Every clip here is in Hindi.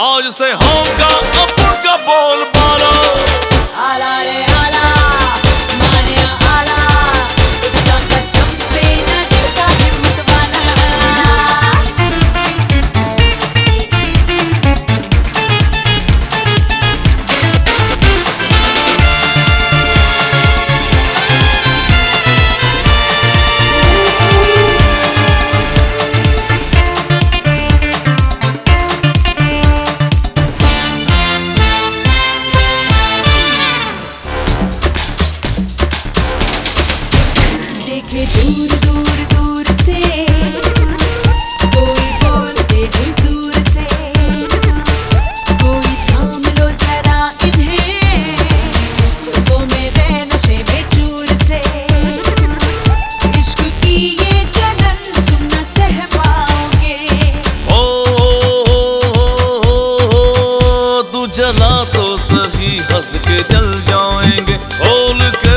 आज से होगा अब का बोल, बोल देखे दूर दूर दूर से। कोई बोलते हुजूर से। कोई थाम लो जरा इन्हें। तो से। इश्क की ये चलन तुम न सह पाओगे। ओ, तू जला तो सभी हंस के जल जाएँगे। खोल के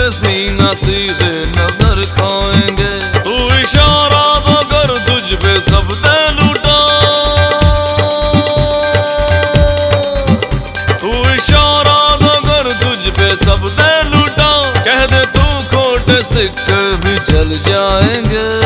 भी जल जाएँगे।